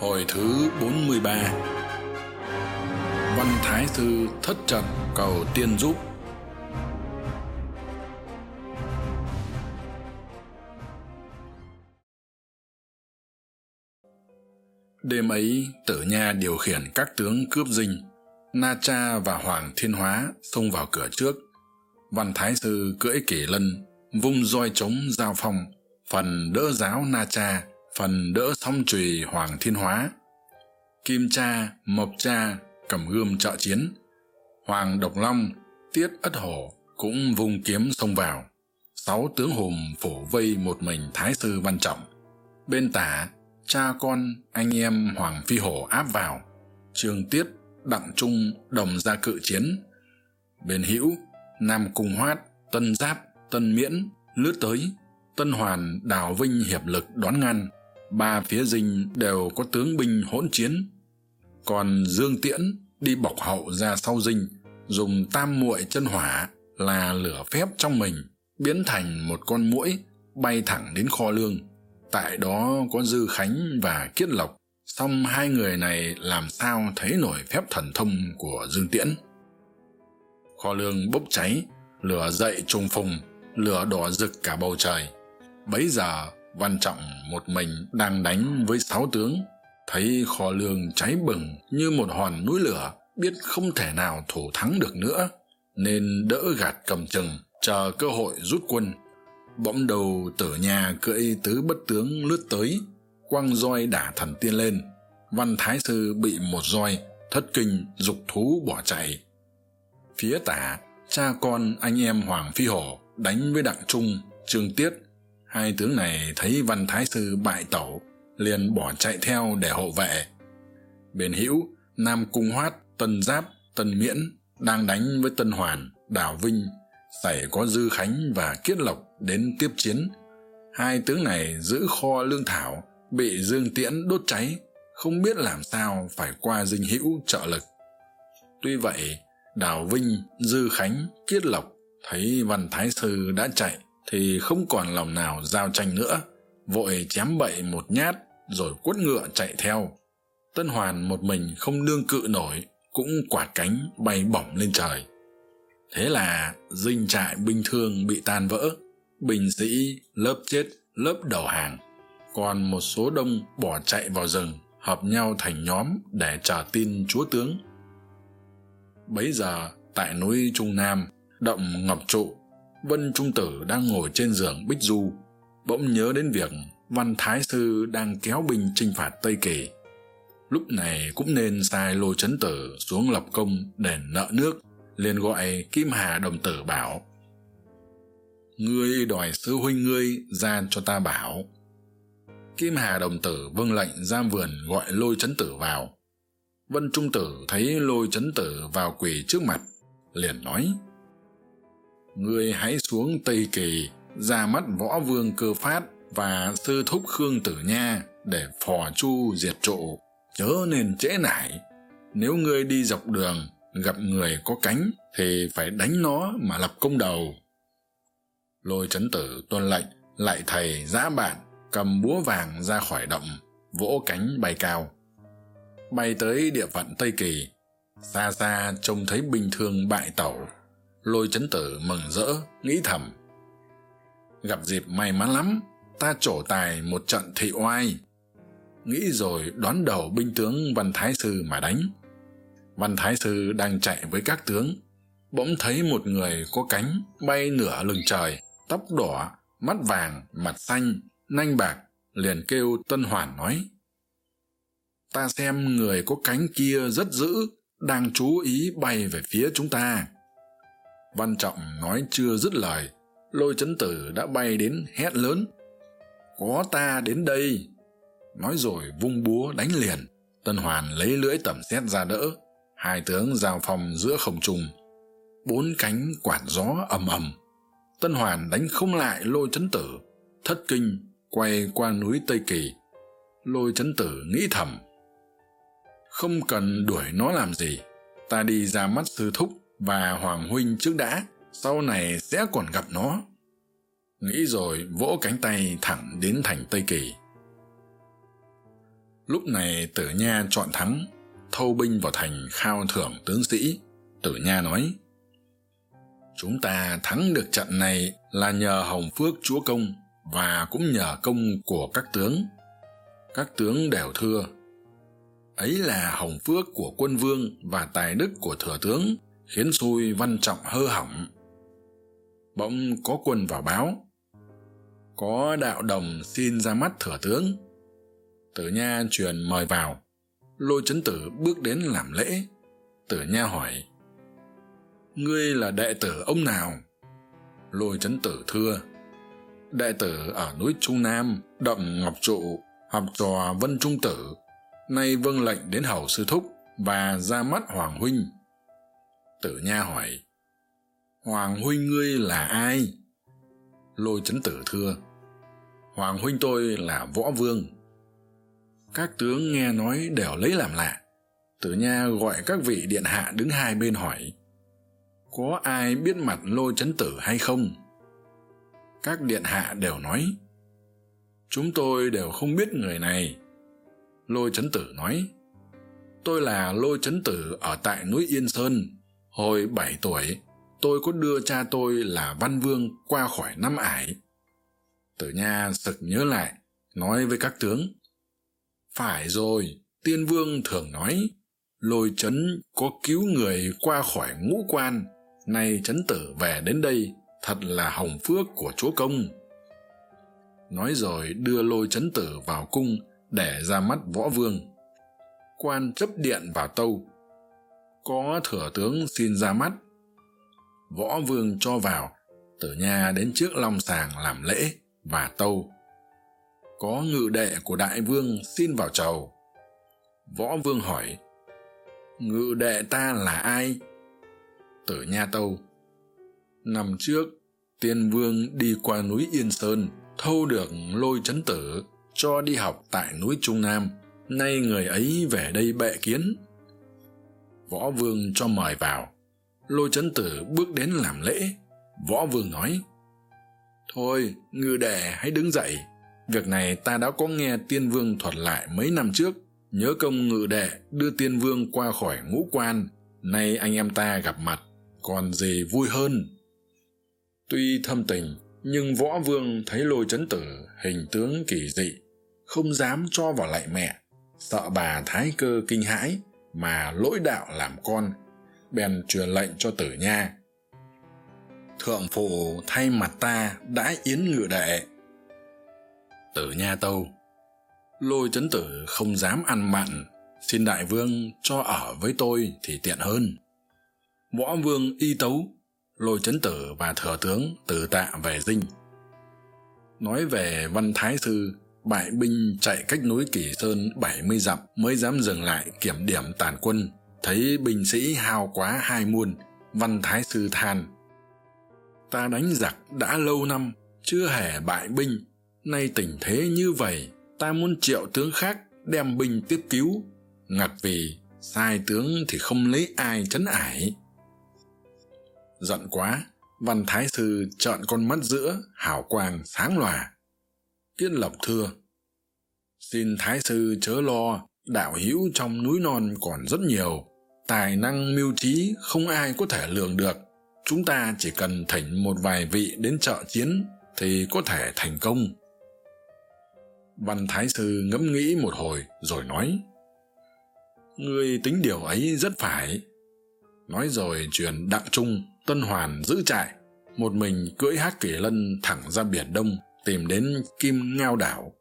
Hồi thứ 43 Văn Thái Sư thất trận cầu tiên giúp Đêm ấy, tử nha điều khiển các tướng cướp dinh. Na Cha và Hoàng Thiên Hóa xông vào cửa trước. Văn Thái Sư cưỡi kỷ lân, vung roi trống giao phong, phần đỡ giáo Na Cha, phần đỡ song trùy Hoàng Thiên Hóa. Kim Cha, Mộc Cha cầm gươm trợ chiến. Hoàng Độc Long, Tiết Ất Hổ cũng vung kiếm xông vào. Sáu tướng hùng phủ vây một mình Thái Sư Văn Trọng. Bên tả, cha con anh em hoàng phi hổ áp vào trương tiết đặng trung đồng ra cự chiến bên hữu nam cung hoát tân giáp tân miễn lướt tới tân hoàn đào vinh hiệp lực đón ngăn ba phía dinh đều có tướng binh hỗn chiến. Còn dương tiễn đi bọc hậu ra sau dinh, dùng tam muội chân hỏa là lửa phép trong mình, biến thành một con muỗi bay thẳng đến kho lương. Tại đó có dư khánh và kiết lộc. Song hai người này làm sao thấy nổi phép thần thông của dương tiễn. Kho lương bốc cháy, lửa dậy trùng phùng, lửa đỏ rực cả bầu trời. Bấy giờ văn trọng một mình đang đánh với sáu tướng. Thấy kho lương cháy bừng như một hòn núi lửa, biết không thể nào thủ thắng được nữa, nên đỡ gạt cầm chừng, chờ cơ hội rút quân. Bỗng đầu tử nhà cưỡi tứ bất tướng lướt tới, quăng roi đả thần tiên lên. Văn thái sư bị một roi, thất kinh, dục thú bỏ chạy. Phía tả, cha con anh em hoàng phi hổ đánh với đặng trung, trương tiết hai tướng này thấy văn thái sư bại tẩu liền bỏ chạy theo để hộ vệ. Bên hữu, nam cung hoát, tân giáp, tân miễn đang đánh với tân hoàn, đào vinh xảy có dư khánh và kiết lộc đến tiếp chiến. Hai tướng này giữ kho lương thảo, bị dương tiễn đốt cháy, không biết làm sao phải qua dinh hữu trợ lực. Tuy vậy, đào vinh, dư khánh, kiết lộc thấy văn thái sư đã chạy thì không còn lòng nào giao tranh nữa. Vội chém bậy một nhát, rồi quất ngựa chạy theo. Tân hoàn một mình không nương cự nổi, cũng quạt cánh bay bổng lên trời. Thế là dinh trại binh thương bị tan vỡ. Binh sĩ lớp chết, lớp đầu hàng. Còn một số đông bỏ chạy vào rừng, hợp nhau thành nhóm để chờ tin chúa tướng. Bấy giờ, tại núi trung nam, động ngọc trụ vân trung tử đang ngồi trên giường bích du, bỗng nhớ đến việc văn thái sư đang kéo binh chinh phạt tây kỳ. Lúc này cũng nên sai lôi trấn tử xuống lập công đền nợ nước, liền gọi kim hà đồng tử bảo, ngươi đòi sư huynh ngươi ra cho ta bảo. Kim hà đồng tử vâng lệnh ra vườn gọi lôi Trấn tử vào. Vân trung tử thấy lôi Trấn tử vào quỳ trước mặt, liền nói ngươi hãy xuống tây kỳ, ra mắt võ vương cơ phát và sư thúc khương tử nha để phò chu diệt trụ. Chớ nên trễ nải. Nếu ngươi đi dọc đường, gặp người có cánh thì phải đánh nó mà lập công đầu. Lôi trấn tử tuân lệnh, lại thầy giã bạn cầm búa vàng ra khỏi động, vỗ cánh bay cao. Bay tới địa phận tây kỳ, xa xa trông thấy bình thường bại tẩu lôi chấn tử mừng rỡ, nghĩ thầm. Gặp dịp may mắn lắm, ta trổ tài một trận thị oai. Nghĩ rồi đón đầu binh tướng văn thái sư mà đánh. Văn thái sư đang chạy với các tướng. Bỗng thấy một người có cánh bay nửa lừng trời, tóc đỏ, mắt vàng, mặt xanh, nanh bạc, liền kêu tân hoàn nói. Ta xem người có cánh kia rất dữ, đang chú ý bay về phía chúng ta văn trọng nói chưa dứt lời, lôi chấn tử đã bay đến hét lớn. Có ta đến đây! Nói rồi vung búa đánh liền. Tân hoàn lấy lưỡi tẩm xét ra đỡ. Hai tướng giao phòng giữa không trung. Bốn cánh quạt gió ầm ầm. Tân hoàn đánh không lại lôi chấn tử, thất kinh, quay qua núi tây kỳ. Lôi chấn tử nghĩ thầm, không cần đuổi nó làm gì, ta đi ra mắt sư thúc và hoàng huynh trước đã, sau này sẽ còn gặp nó. Nghĩ rồi, vỗ cánh tay thẳng đến thành tây kỳ. Lúc này tử nha chọn thắng, thâu binh vào thành khao thưởng tướng sĩ. Tử nha nói, chúng ta thắng được trận này là nhờ hồng phước chúa công và cũng nhờ công của các tướng. Các tướng đều thưa, ấy là hồng phước của quân vương và tài đức của thừa tướng khiến xui văn trọng hơ hỏng. Bỗng có quân vào báo. Có đạo đồng xin ra mắt thừa tướng. Tử nha truyền mời vào. Lôi chấn tử bước đến làm lễ. Tử nha hỏi, ngươi là đệ tử ông nào? Lôi chấn tử thưa, đệ tử ở núi trung nam, đậm ngọc trụ, học trò vân trung tử. Nay vâng lệnh đến hầu sư thúc và ra mắt hoàng huynh tử nha hỏi, hoàng huynh ngươi là ai? Lôi chấn tử thưa, hoàng huynh tôi là võ vương. Các tướng nghe nói đều lấy làm lạ. Tử nha gọi các vị điện hạ đứng hai bên hỏi, có ai biết mặt lôi chấn tử hay không? Các điện hạ đều nói, chúng tôi đều không biết người này. Lôi chấn tử nói, tôi là lôi chấn tử ở tại núi yên sơn hồi bảy tuổi, tôi có đưa cha tôi là văn vương qua khỏi năm ải. Tử nha sực nhớ lại, nói với các tướng, phải rồi, tiên vương thường nói, lôi chấn có cứu người qua khỏi ngũ quan, nay chấn tử về đến đây, thật là hồng phước của chúa công. Nói rồi đưa lôi chấn tử vào cung để ra mắt võ vương. Quan chấp điện vào tâu có thừa tướng xin ra mắt. Võ vương cho vào tử nha đến trước long sàng làm lễ và tâu. Có ngự đệ của đại vương xin vào chầu. Võ vương hỏi, ngự đệ ta là ai? Tử nha tâu, năm trước, tiên vương đi qua núi yên sơn, thâu được lôi c tử, cho đi học tại núi trung nam. Nay người ấy về đây bệ kiến võ vương cho mời vào. Lôi trấn tử bước đến làm lễ. Võ vương nói, thôi, ngư đệ hãy đứng dậy. Việc này ta đã có nghe tiên vương thuật lại mấy năm trước. Nhớ công ngự đệ đưa tiên vương qua khỏi ngũ quan. Nay anh em ta gặp mặt, còn gì vui hơn. Tuy thâm tình, nhưng võ vương thấy lôi chấn tử hình tướng kỳ dị, không dám cho vào lạy mẹ. Sợ bà thái cơ kinh hãi mà lỗi đạo làm con, bèn truyền lệnh cho tử nha. Thượng phụ thay mặt ta đã yến ngự đệ. Tử nha tâu, lôi chấn tử không dám ăn mặn, xin đại vương cho ở với tôi thì tiện hơn. Võ vương y tấu, lôi chấn tử và thừa tướng từ tạ về dinh. Nói về văn thái sư bại binh chạy cách núi kỳ sơn bảy mươi dặm mới dám dừng lại kiểm điểm tàn quân. Thấy binh sĩ hao quá hai muôn, văn thái sư than. Ta đánh giặc đã lâu năm, chưa hề bại binh. Nay tình thế như vậy, ta muốn triệu tướng khác đem binh tiếp cứu. Ngặt vì sai tướng thì không lấy ai c h ấ n ải. Giận quá, văn thái sư trợn con mắt giữa, hào quang sáng lòa. Kiên lộc thưa xin thái sư chớ lo, đạo hữu trong núi non còn rất nhiều. Tài năng mưu trí không ai có thể lường được. Chúng ta chỉ cần thỉnh một vài vị đến trợ chiến thì có thể thành công. Văn thái sư ngẫm nghĩ một hồi rồi nói, ngươi tính điều ấy rất phải. Nói rồi truyền đặng trung, tân hoàn giữ trại. Một mình cưỡi hát kỷ lân thẳng ra biển đông tìm đến kim ngao đảo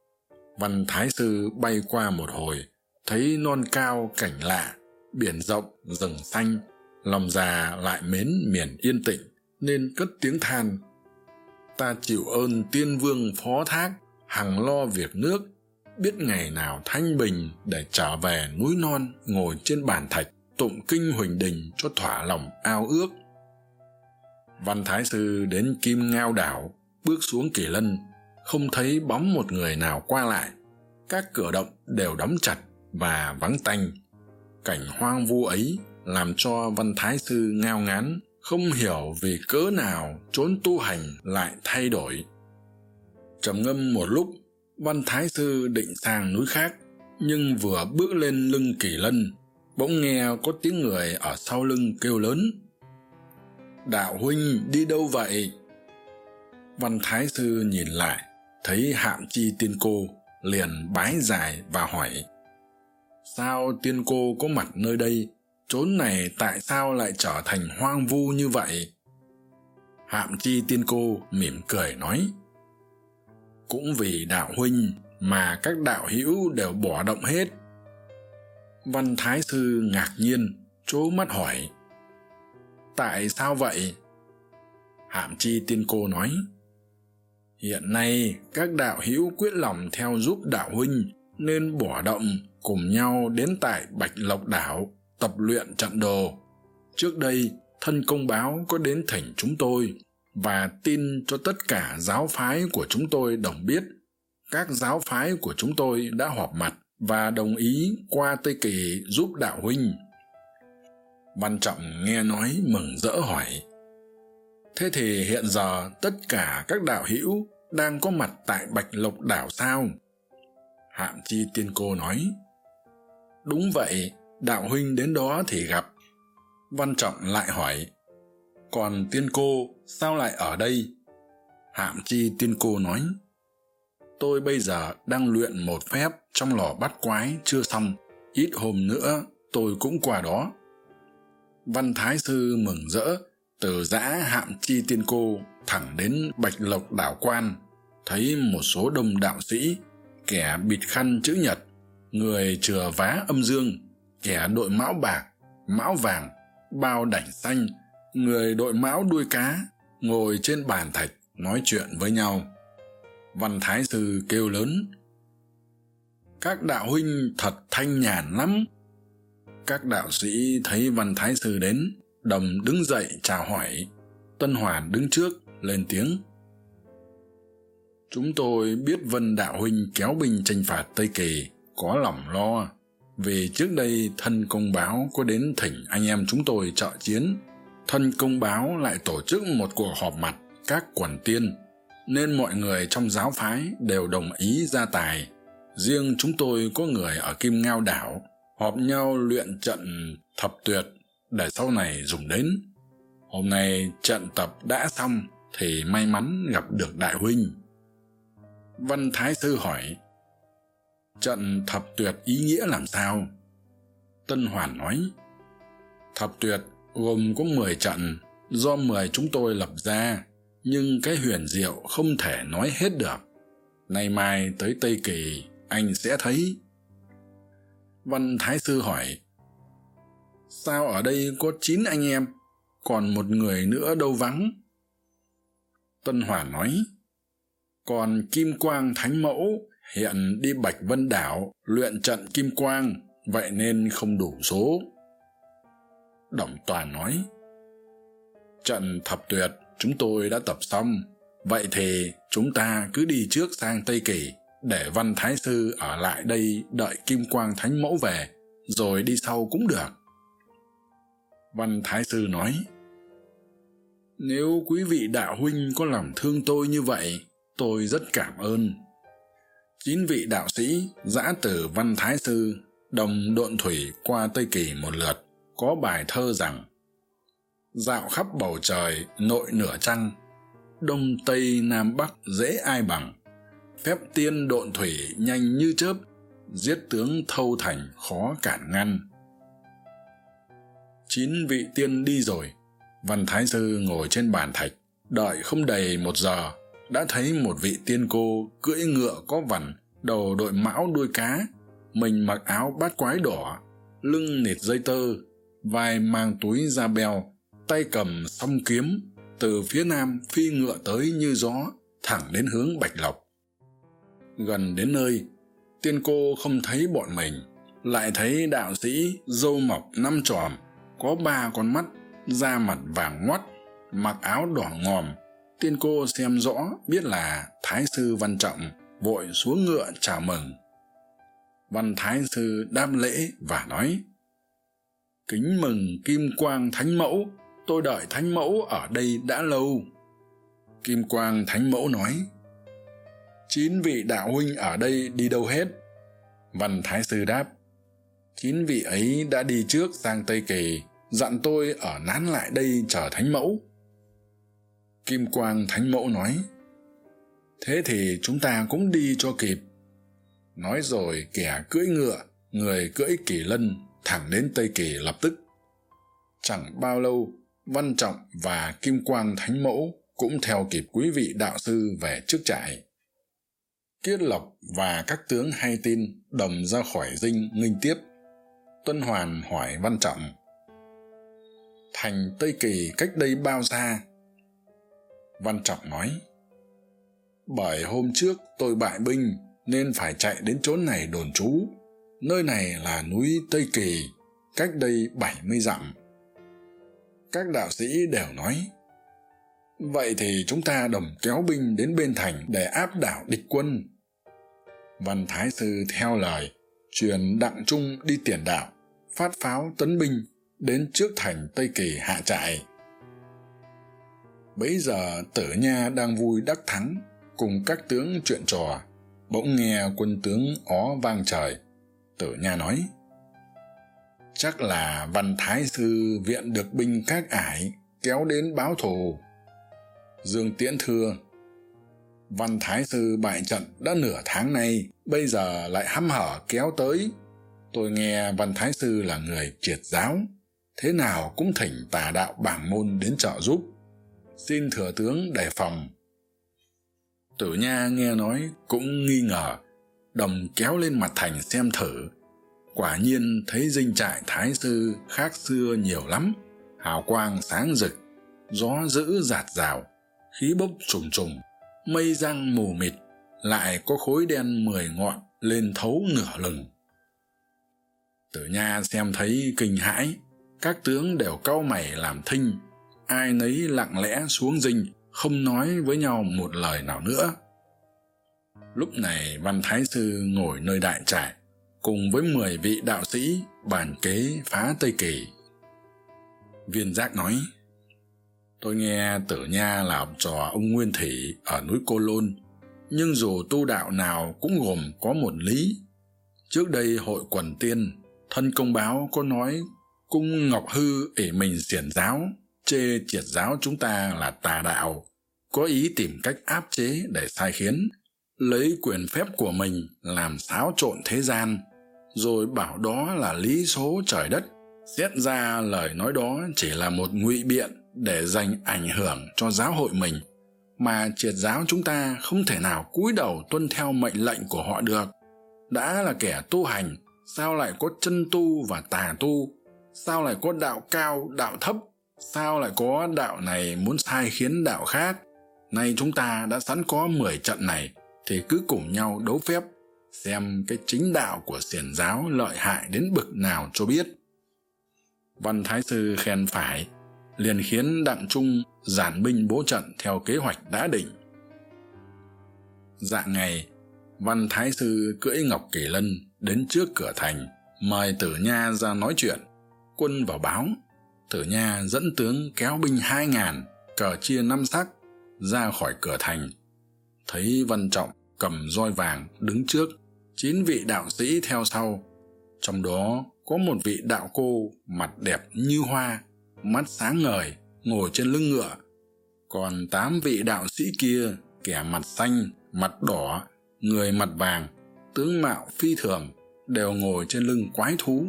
văn thái sư bay qua một hồi, thấy non cao cảnh lạ, biển rộng, rừng xanh, lòng già lại mến miền yên tĩnh, nên cất tiếng than, ta chịu ơn tiên vương phó thác, hằng lo việc nước, biết ngày nào thanh bình để trở về núi non ngồi trên bàn thạch, tụng kinh huỳnh đình cho thỏa lòng ao ước. Văn thái sư đến kim ngao đảo, bước xuống kỳ lân không thấy bóng một người nào qua lại. Các cửa động đều đóng chặt và vắng tanh. Cảnh hoang vu ấy làm cho văn thái sư ngao ngán, không hiểu vì cớ nào trốn tu hành lại thay đổi. Trầm ngâm một lúc, văn thái sư định sang núi khác, nhưng vừa bước lên lưng kỳ lân, bỗng nghe có tiếng người ở sau lưng kêu lớn. Đạo huynh đi đâu vậy? Văn thái sư nhìn lại thấy hạm chi tiên cô liền bái dài và hỏi, sao tiên cô có mặt nơi đây? Chốn này tại sao lại trở thành hoang vu như vậy? Hạm chi tiên cô mỉm cười nói, cũng vì đạo huynh mà các đạo hữu đều bỏ động hết. Văn thái sư ngạc nhiên, trố mắt hỏi, tại sao vậy? Hạm chi tiên cô nói hiện nay, các đạo hữu quyết lòng theo giúp đạo huynh, nên bỏ động cùng nhau đến tại bạch lộc đảo, tập luyện trận đồ. Trước đây, thân công báo có đến thỉnh chúng tôi và tin cho tất cả giáo phái của chúng tôi đồng biết. Các giáo phái của chúng tôi đã họp mặt và đồng ý qua tây kỳ giúp đạo huynh. Văn trọng nghe nói mừng rỡ hỏi, thế thì hiện giờ tất cả các đạo hữu đang có mặt tại bạch lộc đảo sao? Hạm chi tiên cô nói. Đúng vậy, đạo huynh đến đó thì gặp. Văn trọng lại hỏi. Còn tiên cô, sao lại ở đây? Hạm chi tiên cô nói. Tôi bây giờ đang luyện một phép trong lò bắt quái chưa xong. Ít hôm nữa, tôi cũng qua đó. Văn thái sư mừng rỡ từ giã hạm chi tiên cô thẳng đến bạch lộc đảo quan, thấy một số đông đạo sĩ, kẻ bịt khăn chữ nhật, người chừa vá âm dương, kẻ đội mão bạc, mão vàng, bao đảnh xanh, người đội mão đuôi cá, ngồi trên bàn thạch nói chuyện với nhau. Văn thái sư kêu lớn, các đạo huynh thật thanh nhàn lắm. Các đạo sĩ thấy văn thái sư đến đồng đứng dậy chào hỏi. Tân hoàn đứng trước, lên tiếng. Chúng tôi biết vân đạo huynh kéo binh tranh phạt tây kỳ, có lòng lo. Vì trước đây, thân công báo có đến thỉnh anh em chúng tôi trợ chiến. Thân công báo lại tổ chức một cuộc họp mặt các quần tiên, nên mọi người trong giáo phái đều đồng ý ra tài. Riêng chúng tôi có người ở kim ngao đảo, họp nhau luyện trận thập tuyệt để sau này dùng đến. Hôm nay trận tập đã xong thì may mắn gặp được đại huynh. Văn thái sư hỏi, trận thập tuyệt ý nghĩa làm sao? Tân hoàn nói, thập tuyệt gồm có mười trận, do mười chúng tôi lập ra, nhưng cái huyền diệu không thể nói hết được. Nay mai tới tây kỳ, anh sẽ thấy. Văn thái sư hỏi sao ở đây có chín anh em, còn một người nữa đâu vắng? Tân Hòa nói, còn kim quang thánh mẫu hiện đi bạch vân đảo luyện trận kim quang, vậy nên không đủ số. Đồng toàn nói, trận thập tuyệt chúng tôi đã tập xong, vậy thì chúng ta cứ đi trước sang tây kỳ để văn thái sư ở lại đây đợi kim quang thánh mẫu về, rồi đi sau cũng được văn thái sư nói, nếu quý vị đạo huynh có lòng thương tôi như vậy, tôi rất cảm ơn. Chín vị đạo sĩ, giã từ văn thái sư, đồng độn thủy qua tây kỳ một lượt, có bài thơ rằng, dạo khắp bầu trời, nội nửa trăng, đông tây nam bắc dễ ai bằng. Phép tiên độn thủy nhanh như chớp, giết tướng thâu thành khó cản ngăn chín vị tiên đi rồi. Văn thái sư ngồi trên bàn thạch, đợi không đầy một giờ, đã thấy một vị tiên cô cưỡi ngựa có vằn, đầu đội mão đuôi cá, mình mặc áo bát quái đỏ, lưng nịt dây tơ, vai mang túi da beo, tay cầm song kiếm, từ phía nam phi ngựa tới như gió, thẳng đến hướng bạch lộc. Gần đến nơi, tiên cô không thấy bọn mình, lại thấy đạo sĩ dâu mọc năm tròm có ba con mắt da mặt vàng ngoắt, mặc áo đỏ ngòm. Tiên cô xem rõ, biết là thái sư văn trọng vội xuống ngựa chào mừng. Văn thái sư đáp lễ và nói, kính mừng kim quang thánh mẫu, tôi đợi thánh mẫu ở đây đã lâu. Kim quang thánh mẫu nói, chín vị đạo huynh ở đây đi đâu hết? Văn thái sư đáp chín vị ấy đã đi trước sang tây kỳ, dặn tôi ở nán lại đây chờ thánh mẫu. Kim quang thánh mẫu nói, thế thì chúng ta cũng đi cho kịp. Nói rồi, kẻ cưỡi ngựa, người cưỡi kỳ lân thẳng đến tây kỳ lập tức. Chẳng bao lâu, văn trọng và kim quang thánh mẫu cũng theo kịp quý vị đạo sư về trước trại. Kiết lộc và các tướng hay tin đồng ra khỏi dinh nghinh tiếp tuân hoàn hỏi văn trọng. Thành tây kỳ cách đây bao xa? Văn trọng nói, bởi hôm trước tôi bại binh nên phải chạy đến chốn này đồn trú. Nơi này là núi tây kỳ, cách đây bảy mươi dặm. Các đạo sĩ đều nói, vậy thì chúng ta đồng kéo binh đến bên thành để áp đảo địch quân. Văn thái sư theo lời, truyền đặng trung đi tiền đạo phát pháo tấn binh đến trước thành tây kỳ hạ trại. Bấy giờ tử nha đang vui đắc thắng cùng các tướng chuyện trò, bỗng nghe quân tướng ó vang trời. Tử nha nói, chắc là văn thái sư viện được binh các ải kéo đến báo thù. Dương tiễn thưa, văn thái sư bại trận đã nửa tháng nay, bây giờ lại hăm hở kéo tới tôi nghe văn thái sư là người triệt giáo. Thế nào cũng thỉnh tà đạo bảng môn đến trợ giúp. Xin thừa tướng đề phòng. Tử nha nghe nói cũng nghi ngờ, đồng kéo lên mặt thành xem thử. Quả nhiên thấy dinh trại thái sư khác xưa nhiều lắm, hào quang sáng rực, gió dữ giạt rào khí bốc trùng trùng mây răng mù mịt, lại có khối đen mười ngọn lên thấu nửa lừng tử nha xem thấy kinh hãi. Các tướng đều cau mày làm thinh, ai nấy lặng lẽ xuống dinh không nói với nhau một lời nào nữa. Lúc này, văn thái sư ngồi nơi đại trại, cùng với mười vị đạo sĩ bàn kế phá tây kỳ. Viên giác nói, tôi nghe tử nha là học trò ông nguyên thủy ở núi cô lôn, nhưng dù tu đạo nào cũng gồm có một lý. Trước đây hội quần tiên thân công báo có nói, cung ngọc hư ỷ mình xiển giáo, chê triệt giáo chúng ta là tà đạo, có ý tìm cách áp chế để sai khiến, lấy quyền phép của mình làm xáo trộn thế gian, rồi bảo đó là lý số trời đất, xét ra lời nói đó chỉ là một ngụy biện để dành ảnh hưởng cho giáo hội mình, mà triệt giáo chúng ta không thể nào cúi đầu tuân theo mệnh lệnh của họ được. Đã là kẻ tu hành sao lại có chân tu và tà tu? Sao lại có đạo cao, đạo thấp? Sao lại có đạo này muốn sai khiến đạo khác? Nay chúng ta đã sẵn có mười trận này, thì cứ cùng nhau đấu phép, xem cái chính đạo của xiển giáo lợi hại đến bực nào cho biết. Văn thái sư khen phải, liền khiến đặng trung giản binh bố trận theo kế hoạch đã định. Dạng ngày, văn thái sư cưỡi ngọc kỳ lân đến trước cửa thành, mời tử nha ra nói chuyện. Quân vào báo, tử nha dẫn tướng kéo binh hai ngàn, cờ chia năm sắc, ra khỏi cửa thành. Thấy văn trọng cầm roi vàng đứng trước, chín vị đạo sĩ theo sau. Trong đó có một vị đạo cô mặt đẹp như hoa, mắt sáng ngời, ngồi trên lưng ngựa. Còn tám vị đạo sĩ kia, kẻ mặt xanh, mặt đỏ, người mặt vàng tướng mạo phi thường đều ngồi trên lưng quái thú.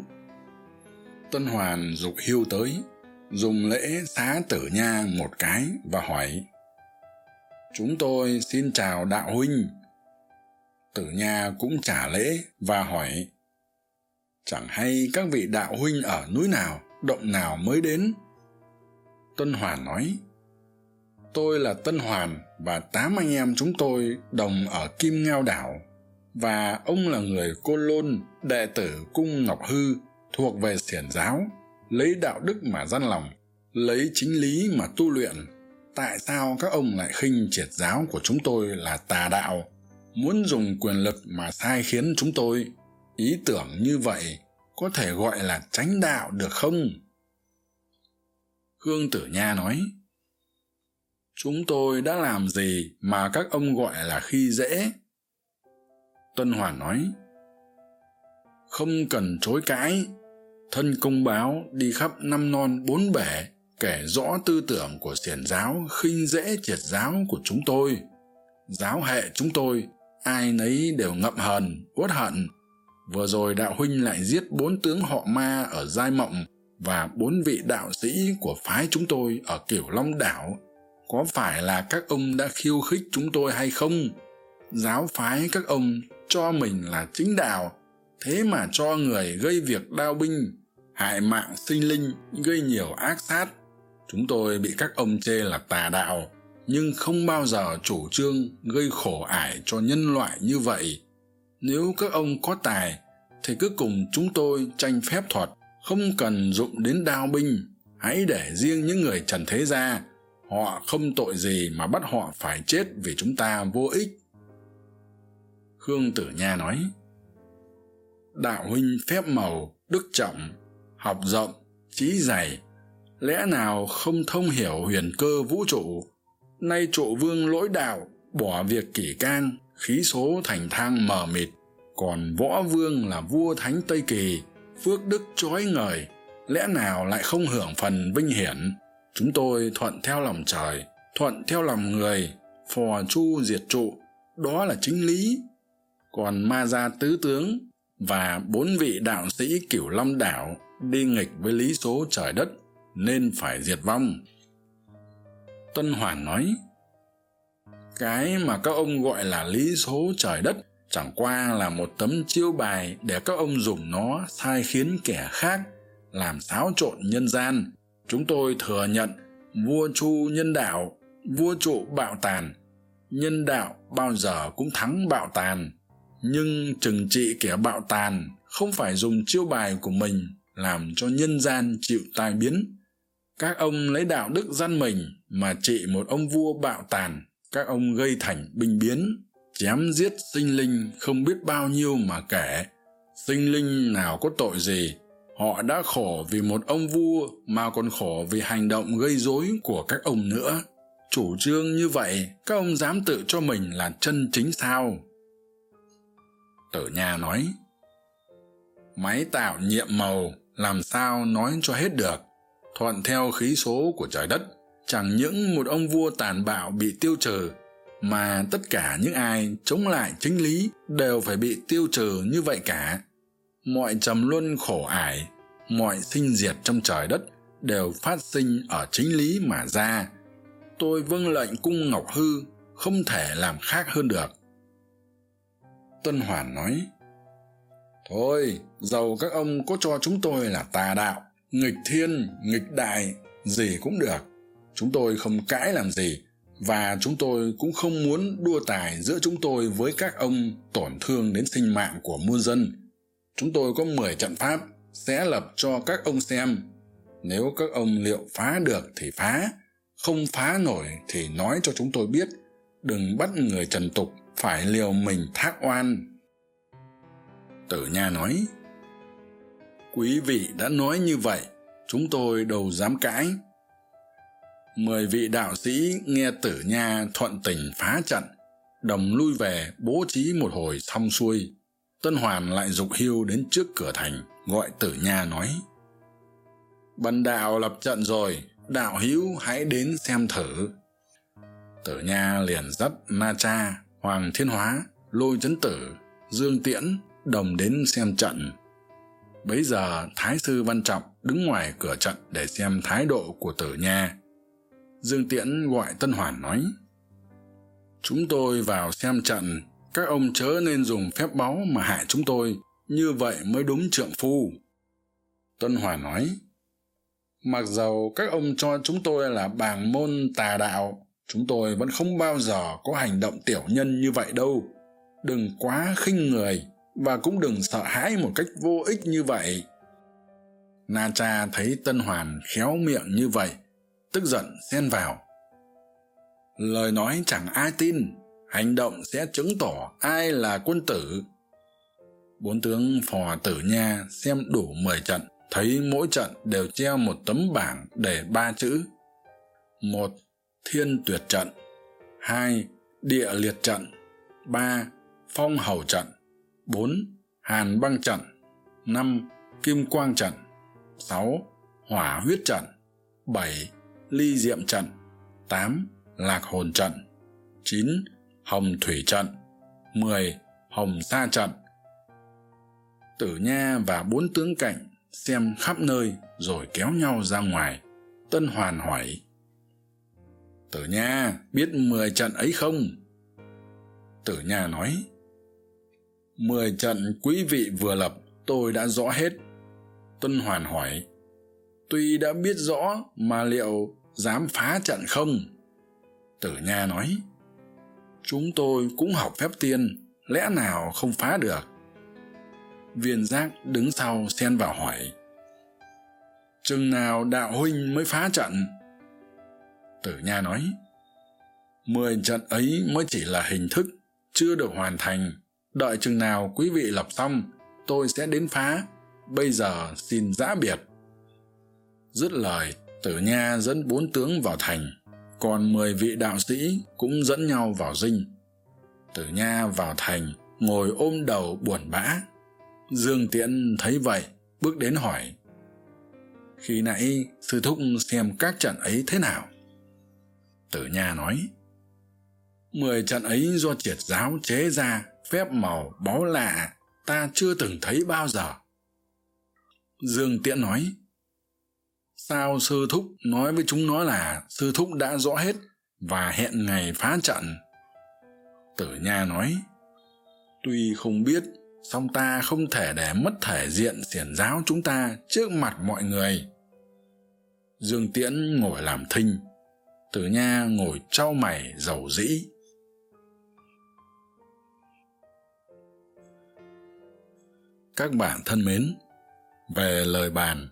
Tân hoàn dục hiu tới, dùng lễ xá tử nha một cái và hỏi, chúng tôi xin chào đạo huynh. Tử nha cũng trả lễ và hỏi, chẳng hay các vị đạo huynh ở núi nào, động nào mới đến? Tân hoàn nói, tôi là tân hoàn và tám anh em chúng tôi đồng ở kim ngao đảo và ông là người côn lôn, đệ tử cung ngọc hư, thuộc về xiển giáo, lấy đạo đức mà gian lòng, lấy chính lý mà tu luyện. Tại sao các ông lại khinh triệt giáo của chúng tôi là tà đạo? Muốn dùng quyền lực mà sai khiến chúng tôi? Ý tưởng như vậy có thể gọi là tránh đạo được không? Khương tử nha nói, chúng tôi đã làm gì mà các ông gọi là khi dễ? Tân hoàn nói, không cần chối cãi. Thân công báo đi khắp năm non bốn bể, kể rõ tư tưởng của xiển giáo khinh dễ triệt giáo của chúng tôi. Giáo hệ chúng tôi, ai nấy đều ngậm hờn, uất hận. Vừa rồi đạo huynh lại giết bốn tướng họ ma ở giai mộng và bốn vị đạo sĩ của phái chúng tôi ở kiểu long đảo. Có phải là các ông đã khiêu khích chúng tôi hay không? Giáo phái các ông cho mình là chính đạo. Thế mà cho người gây việc đao binh, hại mạng sinh linh, gây nhiều ác sát. Chúng tôi bị các ông chê là tà đạo, nhưng không bao giờ chủ trương gây khổ ải cho nhân loại như vậy. Nếu các ông có tài, thì cứ cùng chúng tôi tranh phép thuật, không cần dụng đến đao binh. Hãy để riêng những người trần thế ra họ không tội gì mà bắt họ phải chết vì chúng ta vô ích khương tử nha nói, đạo huynh phép màu, đức trọng, học rộng, trí dày, lẽ nào không thông hiểu huyền cơ vũ trụ? Nay trụ vương lỗi đạo, bỏ việc kỷ can, khí số thành thang mờ mịt, còn võ vương là vua thánh tây kỳ, phước đức chói ngời, lẽ nào lại không hưởng phần vinh hiển? Chúng tôi thuận theo lòng trời, thuận theo lòng người, phò chu diệt trụ, đó là chính lý còn ma gia tứ tướng và bốn vị đạo sĩ cửu long đảo đi nghịch với lý số trời đất nên phải diệt vong. Tân hoàn nói, cái mà các ông gọi là lý số trời đất chẳng qua là một tấm chiêu bài để các ông dùng nó sai khiến kẻ khác làm xáo trộn nhân gian. Chúng tôi thừa nhận vua chu nhân đạo, vua trụ bạo tàn. Nhân đạo bao giờ cũng thắng bạo tàn nhưng trừng trị kẻ bạo tàn không phải dùng chiêu bài của mình làm cho nhân gian chịu tai biến. Các ông lấy đạo đức dân mình mà trị một ông vua bạo tàn, các ông gây thành binh biến, chém giết sinh linh không biết bao nhiêu mà kể. Sinh linh nào có tội gì, họ đã khổ vì một ông vua mà còn khổ vì hành động gây rối của các ông nữa. Chủ trương như vậy, các ông dám tự cho mình là chân chính sao? Tử nhà nói, máy tạo nhiệm màu làm sao nói cho hết được. Thuận theo khí số của trời đất, chẳng những một ông vua tàn bạo bị tiêu trừ, mà tất cả những ai chống lại chính lý đều phải bị tiêu trừ như vậy cả. Mọi trầm luân khổ ải, mọi sinh diệt trong trời đất đều phát sinh ở chính lý mà ra. Tôi vâng lệnh cung ngọc hư không thể làm khác hơn được tuân hoàn nói, thôi dầu các ông có cho chúng tôi là tà đạo, nghịch thiên, nghịch đại, gì cũng được. Chúng tôi không cãi làm gì và chúng tôi cũng không muốn đua tài giữa chúng tôi với các ông tổn thương đến sinh mạng của muôn dân. Chúng tôi có mười trận pháp sẽ lập cho các ông xem. Nếu các ông liệu phá được thì phá, không phá nổi thì nói cho chúng tôi biết. Đừng bắt người trần tục phải liều mình thác oan. Tử nha nói, quý vị đã nói như vậy, chúng tôi đâu dám cãi. Mười vị đạo sĩ nghe tử nha thuận tình phá trận, đồng lui về bố trí một hồi xong xuôi. Tân hoàn lại g ụ c đến trước cửa thành, gọi tử nha nói, bần đạo lập trận rồi, đạo hữu hãy đến xem thử. Tử nha liền dắt na cha hoàng thiên hóa, lôi Trấn tử, dương tiễn đồng đến xem trận. Bấy giờ thái sư văn trọng đứng ngoài cửa trận để xem thái độ của tử nha. Dương tiễn gọi tân hoàn nói, chúng tôi vào xem trận, các ông chớ nên dùng phép báu mà hại chúng tôi, như vậy mới đúng trượng phu. Tân hoàn nói, mặc dầu các ông cho chúng tôi là bàng môn tà đạo chúng tôi vẫn không bao giờ có hành động tiểu nhân như vậy đâu. Đừng quá khinh người và cũng đừng sợ hãi một cách vô ích như vậy. Na cha thấy tân hoàn khéo miệng như vậy, tức giận xen vào. Lời nói chẳng ai tin, hành động sẽ chứng tỏ ai là quân tử. Bốn tướng phò tử nha xem đủ mười trận, thấy mỗi trận đều treo một tấm bảng để ba chữ. Một thiên tuyệt trận. Hai, địa liệt trận. Ba, phong hầu trận. Bốn, hàn băng trận. Năm, kim quang trận. Sáu, hỏa huyết trận. Bảy, ly diệm trận. Tám, lạc hồn trận. Chín, hồng thủy trận. Mười, hồng sa trận. Tử nha và bốn tướng cạnh xem khắp nơi rồi kéo nhau ra ngoài. Tân hoàn hỏi tử nha, biết mười trận ấy không? Tử nha nói, mười trận quý vị vừa lập, tôi đã rõ hết. Tuân hoàn hỏi, tuy đã biết rõ mà liệu dám phá trận không? Tử nha nói, chúng tôi cũng học phép tiên, lẽ nào không phá được? Viên giác đứng sau xen vào hỏi, chừng nào đạo huynh mới phá trận? Tử nha nói, mười trận ấy mới chỉ là hình thức, chưa được hoàn thành. Đợi chừng nào quý vị lập xong, tôi sẽ đến phá. Bây giờ xin giã biệt. Dứt lời, tử nha dẫn bốn tướng vào thành. Còn mười vị đạo sĩ cũng dẫn nhau vào dinh. Tử nha vào thành, ngồi ôm đầu buồn bã. Dương tiễn thấy vậy, bước đến hỏi, khi nãy sư thúc xem các trận ấy thế nào? Tử nha nói, mười trận ấy do triệt giáo chế ra, phép màu, báu lạ, ta chưa từng thấy bao giờ. Dương tiễn nói, sao sư thúc nói với chúng nó là sư thúc đã rõ hết và hẹn ngày phá trận? Tử nha nói, tuy không biết, song ta không thể để mất thể diện xiển giáo chúng ta trước mặt mọi người. Dương tiễn ngồi làm thinh tử nha ngồi trao mày giàu dĩ. Các bạn thân mến, về lời bàn.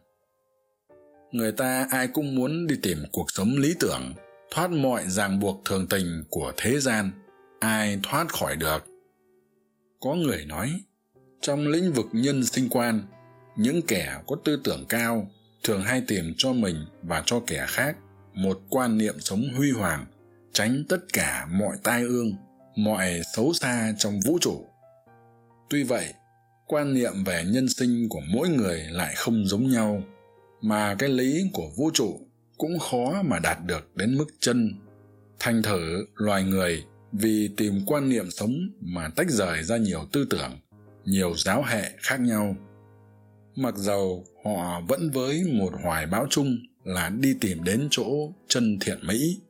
Người ta ai cũng muốn đi tìm cuộc sống lý tưởng, thoát mọi ràng buộc thường tình của thế gian, ai thoát khỏi được. Có người nói, trong lĩnh vực nhân sinh quan, những kẻ có tư tưởng cao thường hay tìm cho mình và cho kẻ khác một quan niệm sống huy hoàng, tránh tất cả mọi tai ương, mọi xấu xa trong vũ trụ. Tuy vậy, quan niệm về nhân sinh của mỗi người lại không giống nhau, mà cái lý của vũ trụ cũng khó mà đạt được đến mức chân. Thành thử, loài người vì tìm quan niệm sống mà tách rời ra nhiều tư tưởng, nhiều giáo hệ khác nhau. Mặc dầu họ vẫn với một hoài bão chung là đi tìm đến chỗ chân thiện mỹ.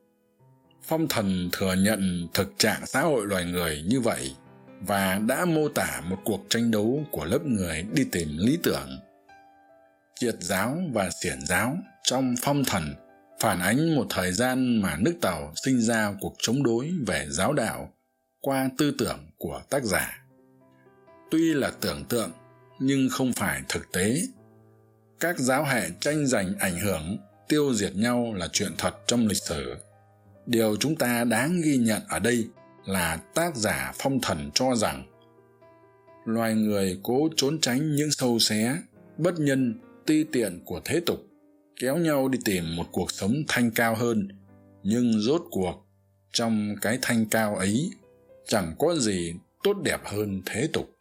Phong thần thừa nhận thực trạng xã hội loài người như vậy và đã mô tả một cuộc tranh đấu của lớp người đi tìm lý tưởng. Triệt giáo và xiển giáo trong phong thần phản ánh một thời gian mà nước tàu sinh ra cuộc chống đối về giáo đạo qua tư tưởng của tác giả. Tuy là tưởng tượng, nhưng không phải thực tế các giáo hệ tranh giành ảnh hưởng, tiêu diệt nhau là chuyện thật trong lịch sử. Điều chúng ta đáng ghi nhận ở đây là tác giả phong thần cho rằng, loài người cố trốn tránh những sâu xé, bất nhân, ti tiện của thế tục, kéo nhau đi tìm một cuộc sống thanh cao hơn. Nhưng rốt cuộc, trong cái thanh cao ấy, chẳng có gì tốt đẹp hơn thế tục.